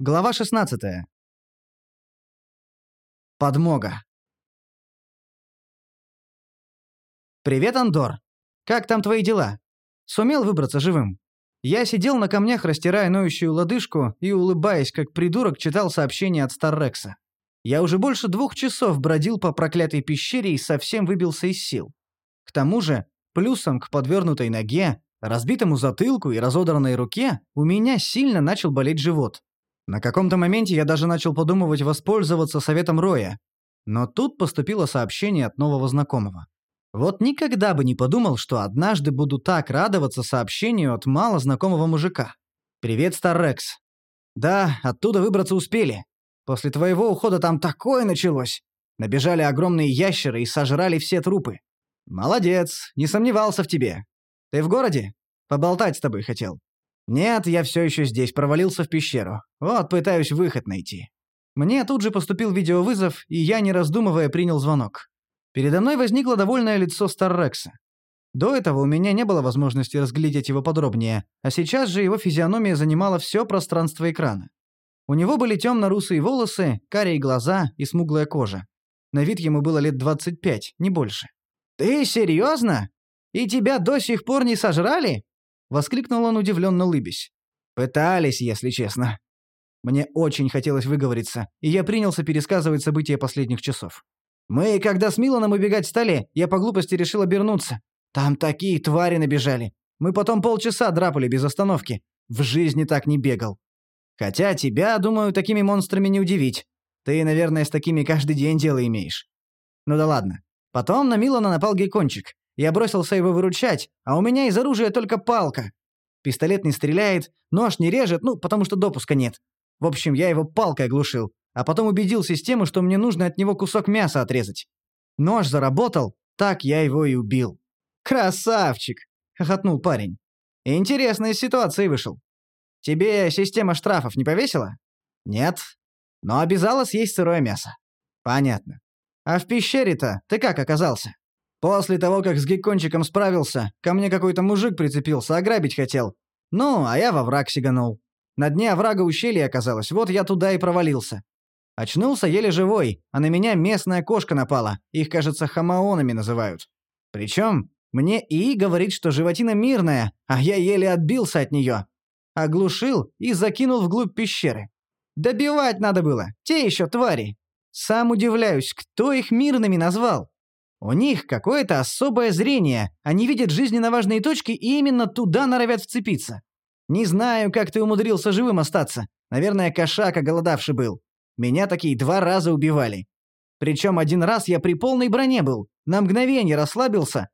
Глава 16. Подмога. «Привет, Андор. Как там твои дела? Сумел выбраться живым?» Я сидел на камнях, растирая ноющую лодыжку и, улыбаясь, как придурок, читал сообщение от Старрекса. Я уже больше двух часов бродил по проклятой пещере и совсем выбился из сил. К тому же, плюсом к подвернутой ноге, разбитому затылку и разодранной руке, у меня сильно начал болеть живот. На каком-то моменте я даже начал подумывать воспользоваться советом Роя. Но тут поступило сообщение от нового знакомого. Вот никогда бы не подумал, что однажды буду так радоваться сообщению от мало знакомого мужика. «Привет, Старрекс. Да, оттуда выбраться успели. После твоего ухода там такое началось. Набежали огромные ящеры и сожрали все трупы. Молодец, не сомневался в тебе. Ты в городе? Поболтать с тобой хотел. «Нет, я все еще здесь, провалился в пещеру. Вот, пытаюсь выход найти». Мне тут же поступил видеовызов, и я, не раздумывая, принял звонок. Передо мной возникло довольное лицо Старрекса. До этого у меня не было возможности разглядеть его подробнее, а сейчас же его физиономия занимала все пространство экрана. У него были темно-русые волосы, карие глаза и смуглая кожа. На вид ему было лет 25, не больше. «Ты серьезно? И тебя до сих пор не сожрали?» Воскликнул он, удивленно лыбясь. «Пытались, если честно». Мне очень хотелось выговориться, и я принялся пересказывать события последних часов. «Мы, когда с Миланом убегать стали, я по глупости решил обернуться. Там такие твари набежали. Мы потом полчаса драпали без остановки. В жизни так не бегал. Хотя тебя, думаю, такими монстрами не удивить. Ты, наверное, с такими каждый день дело имеешь. Ну да ладно. Потом на Милана напал гейкончик. Я бросился его выручать, а у меня из оружия только палка. Пистолет не стреляет, нож не режет, ну, потому что допуска нет. В общем, я его палкой оглушил, а потом убедил систему, что мне нужно от него кусок мяса отрезать. Нож заработал, так я его и убил. «Красавчик!» — хохотнул парень. «Интересная ситуация вышел. Тебе система штрафов не повесила?» «Нет. Но обязала съесть сырое мясо». «Понятно. А в пещере-то ты как оказался?» После того, как с геккончиком справился, ко мне какой-то мужик прицепился, ограбить хотел. Ну, а я во враг сиганул. На дне оврага ущелье оказалось, вот я туда и провалился. Очнулся еле живой, а на меня местная кошка напала. Их, кажется, хамаонами называют. Причем мне ИИ говорит, что животина мирная, а я еле отбился от нее. Оглушил и закинул вглубь пещеры. Добивать надо было, те еще твари. Сам удивляюсь, кто их мирными назвал. У них какое-то особое зрение, они видят жизненно важные точки и именно туда норовят вцепиться. Не знаю, как ты умудрился живым остаться. Наверное, кошак оголодавший был. Меня такие два раза убивали. Причем один раз я при полной броне был, на мгновение расслабился,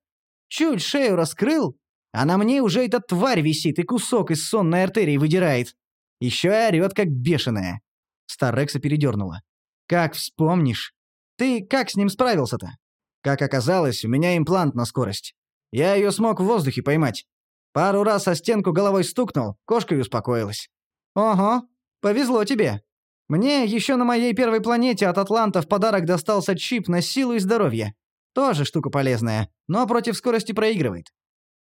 чуть шею раскрыл, а на мне уже эта тварь висит и кусок из сонной артерии выдирает. Еще и орёт, как бешеная. Старрекса передернула. «Как вспомнишь? Ты как с ним справился-то?» Как оказалось, у меня имплант на скорость. Я ее смог в воздухе поймать. Пару раз о стенку головой стукнул, кошка и успокоилась. Ого, повезло тебе. Мне еще на моей первой планете от Атланта в подарок достался чип на силу и здоровье. Тоже штука полезная, но против скорости проигрывает.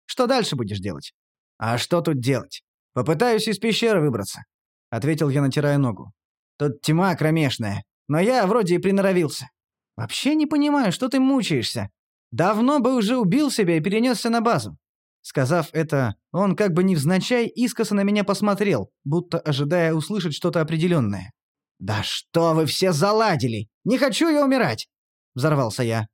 Что дальше будешь делать? А что тут делать? Попытаюсь из пещеры выбраться, ответил я, натирая ногу. Тут тьма кромешная, но я вроде и приноровился. Вообще не понимаю, что ты мучаешься. Давно бы уже убил себя и перенесся на базу. Сказав это, он как бы невзначай искоса на меня посмотрел, будто ожидая услышать что-то определенное. «Да что вы все заладили! Не хочу я умирать!» — взорвался я.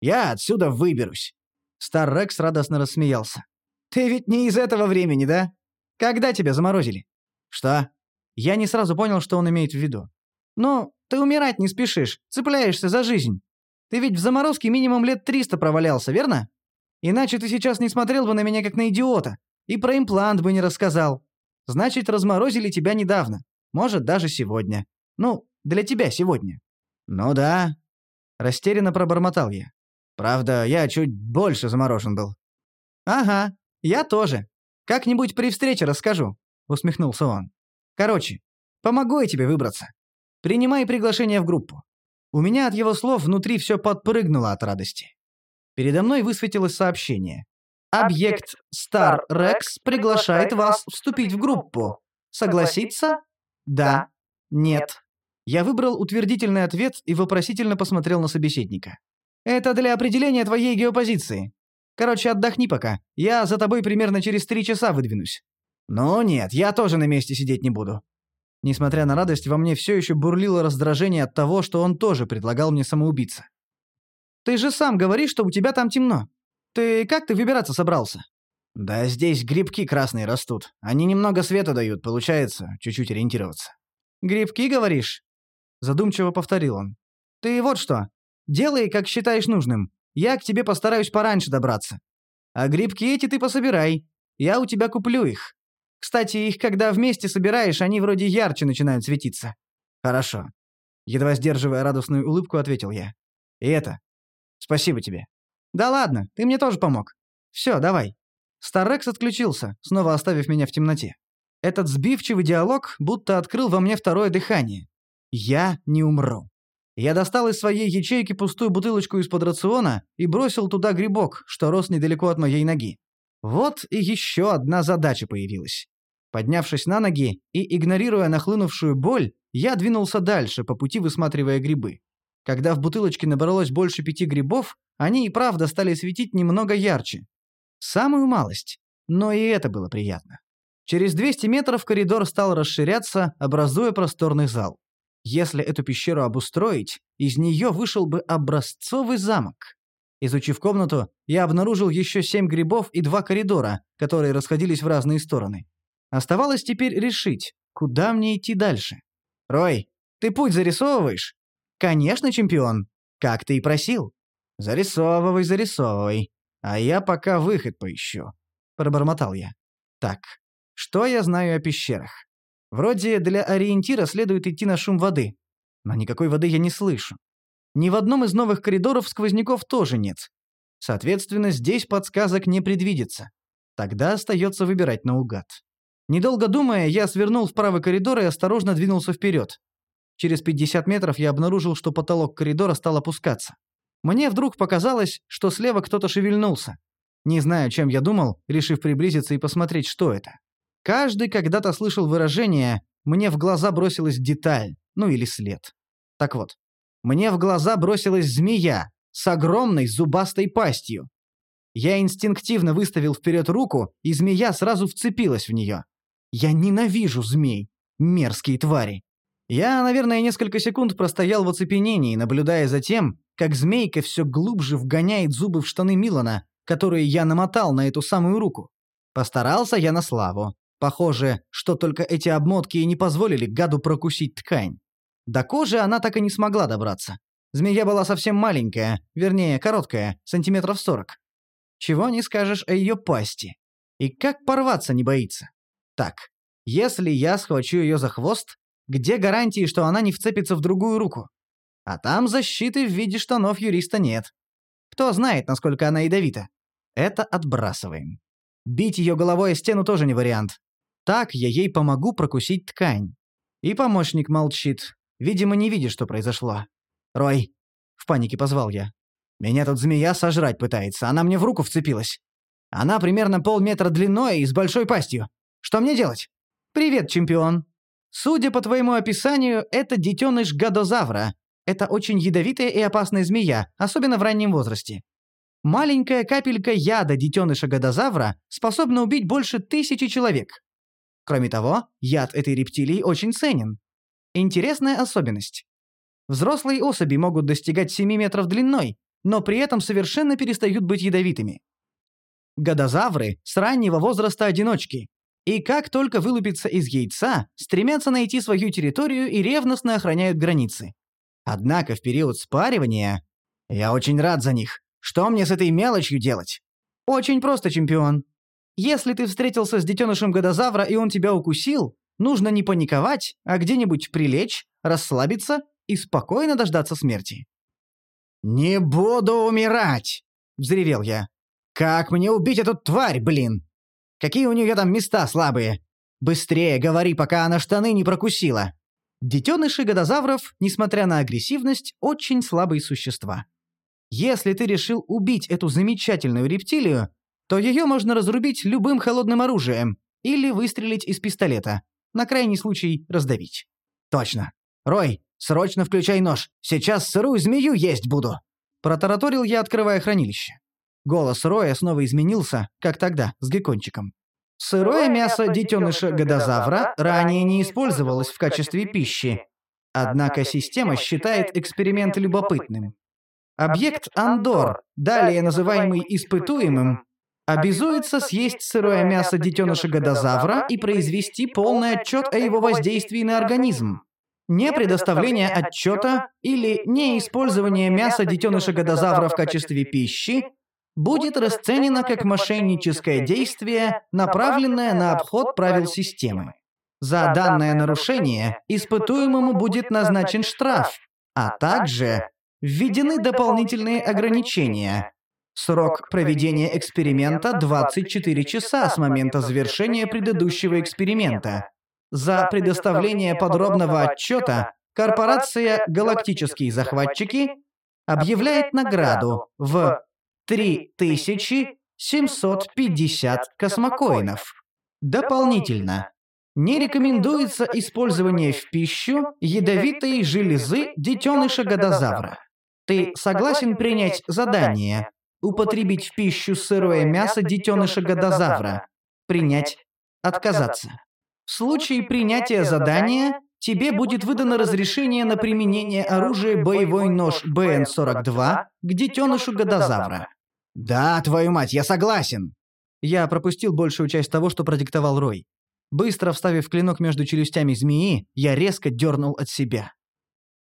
«Я отсюда выберусь!» Стар Рекс радостно рассмеялся. «Ты ведь не из этого времени, да? Когда тебя заморозили?» «Что?» Я не сразу понял, что он имеет в виду. «Ну, ты умирать не спешишь, цепляешься за жизнь. Ты ведь в заморозке минимум лет триста провалялся, верно? Иначе ты сейчас не смотрел бы на меня как на идиота и про имплант бы не рассказал. Значит, разморозили тебя недавно. Может, даже сегодня. Ну, для тебя сегодня». «Ну да». Растерянно пробормотал я. «Правда, я чуть больше заморожен был». «Ага, я тоже. Как-нибудь при встрече расскажу», — усмехнулся он. «Короче, помогу я тебе выбраться. Принимай приглашение в группу». У меня от его слов внутри все подпрыгнуло от радости. Передо мной высветилось сообщение. «Объект Star Rex приглашает вас вступить в группу. Согласиться? Да. Нет. Я выбрал утвердительный ответ и вопросительно посмотрел на собеседника. Это для определения твоей геопозиции. Короче, отдохни пока. Я за тобой примерно через три часа выдвинусь. Ну нет, я тоже на месте сидеть не буду. Несмотря на радость, во мне все еще бурлило раздражение от того, что он тоже предлагал мне самоубиться. Ты же сам говоришь, что у тебя там темно. Ты как ты выбираться собрался? Да здесь грибки красные растут. Они немного света дают, получается, чуть-чуть ориентироваться. Грибки, говоришь? Задумчиво повторил он. Ты вот что. Делай, как считаешь нужным. Я к тебе постараюсь пораньше добраться. А грибки эти ты пособирай. Я у тебя куплю их. Кстати, их когда вместе собираешь, они вроде ярче начинают светиться. Хорошо. Едва сдерживая радостную улыбку, ответил я. И это. Спасибо тебе. Да ладно, ты мне тоже помог. Все, давай. Старрекс отключился, снова оставив меня в темноте. Этот сбивчивый диалог будто открыл во мне второе дыхание. Я не умру. Я достал из своей ячейки пустую бутылочку из-под рациона и бросил туда грибок, что рос недалеко от моей ноги. Вот и еще одна задача появилась. Поднявшись на ноги и игнорируя нахлынувшую боль, я двинулся дальше, по пути высматривая грибы. Когда в бутылочке набралось больше пяти грибов, они и правда стали светить немного ярче. Самую малость. Но и это было приятно. Через 200 метров коридор стал расширяться, образуя просторный зал. Если эту пещеру обустроить, из нее вышел бы образцовый замок. Изучив комнату, я обнаружил еще семь грибов и два коридора, которые расходились в разные стороны. Оставалось теперь решить, куда мне идти дальше. «Рой, ты путь зарисовываешь?» «Конечно, чемпион. Как ты и просил». «Зарисовывай, зарисовывай. А я пока выход поищу», — пробормотал я. «Так, что я знаю о пещерах? Вроде для ориентира следует идти на шум воды. Но никакой воды я не слышу. Ни в одном из новых коридоров сквозняков тоже нет. Соответственно, здесь подсказок не предвидится. Тогда остается выбирать наугад. Недолго думая, я свернул в правый коридор и осторожно двинулся вперед. Через 50 метров я обнаружил, что потолок коридора стал опускаться. Мне вдруг показалось, что слева кто-то шевельнулся. Не знаю, чем я думал, решив приблизиться и посмотреть, что это. Каждый когда-то слышал выражение «мне в глаза бросилась деталь», ну или след. Так вот, мне в глаза бросилась змея с огромной зубастой пастью. Я инстинктивно выставил вперед руку, и змея сразу вцепилась в нее. Я ненавижу змей. Мерзкие твари. Я, наверное, несколько секунд простоял в оцепенении, наблюдая за тем, как змейка все глубже вгоняет зубы в штаны Милана, которые я намотал на эту самую руку. Постарался я на славу. Похоже, что только эти обмотки и не позволили гаду прокусить ткань. До кожи она так и не смогла добраться. Змея была совсем маленькая, вернее, короткая, сантиметров сорок. Чего не скажешь о ее пасти. И как порваться не боится. Так, если я схвачу ее за хвост, где гарантии, что она не вцепится в другую руку? А там защиты в виде штанов юриста нет. Кто знает, насколько она ядовита. Это отбрасываем. Бить ее головой о стену тоже не вариант. Так я ей помогу прокусить ткань. И помощник молчит, Видимо, не видишь, что произошло. «Рой!» — в панике позвал я. «Меня тут змея сожрать пытается, она мне в руку вцепилась. Она примерно полметра длиной и с большой пастью. Что мне делать?» «Привет, чемпион!» «Судя по твоему описанию, это детеныш гадозавра. Это очень ядовитая и опасная змея, особенно в раннем возрасте. Маленькая капелька яда детеныша гадозавра способна убить больше тысячи человек. Кроме того, яд этой рептилии очень ценен. Интересная особенность. Взрослые особи могут достигать 7 метров длиной, но при этом совершенно перестают быть ядовитыми. Годозавры с раннего возраста одиночки, и как только вылупятся из яйца, стремятся найти свою территорию и ревностно охраняют границы. Однако в период спаривания... Я очень рад за них. Что мне с этой мелочью делать? Очень просто, чемпион. Если ты встретился с детенышем годозавра и он тебя укусил, Нужно не паниковать, а где-нибудь прилечь, расслабиться и спокойно дождаться смерти. «Не буду умирать!» — взревел я. «Как мне убить эту тварь, блин? Какие у нее там места слабые? Быстрее говори, пока она штаны не прокусила!» Детеныши годозавров, несмотря на агрессивность, очень слабые существа. Если ты решил убить эту замечательную рептилию, то ее можно разрубить любым холодным оружием или выстрелить из пистолета на крайний случай раздавить. Точно. Рой, срочно включай нож. Сейчас сырую змею есть буду. Протараторил я, открывая хранилище. Голос Роя снова изменился, как тогда, с геккончиком. Сырое мясо детеныша гадозавра ранее не использовалось в качестве пищи. Однако система считает эксперимент любопытным. Объект Андор, далее называемый испытуемым, обязуется съесть сырое мясо детеныша гадозавра и произвести полный отчет о его воздействии на организм. Не предоставление отчета или неиспользование мяса детеныша гадозавра в качестве пищи будет расценено как мошенническое действие, направленное на обход правил системы. За данное нарушение испытуемому будет назначен штраф, а также введены дополнительные ограничения. Срок проведения эксперимента 24 часа с момента завершения предыдущего эксперимента. За предоставление подробного отчета корпорация «Галактические захватчики» объявляет награду в 3750 космокоинов. Дополнительно. Не рекомендуется использование в пищу ядовитой железы детеныша гадозавра. Ты согласен принять задание употребить в пищу сырое мясо детеныша гадозавра? Принять. Отказаться. В случае принятия задания тебе будет выдано разрешение на применение оружия боевой нож БН-42 к детенышу гадозавра. «Да, твою мать, я согласен!» Я пропустил большую часть того, что продиктовал Рой. Быстро вставив клинок между челюстями змеи, я резко дернул от себя.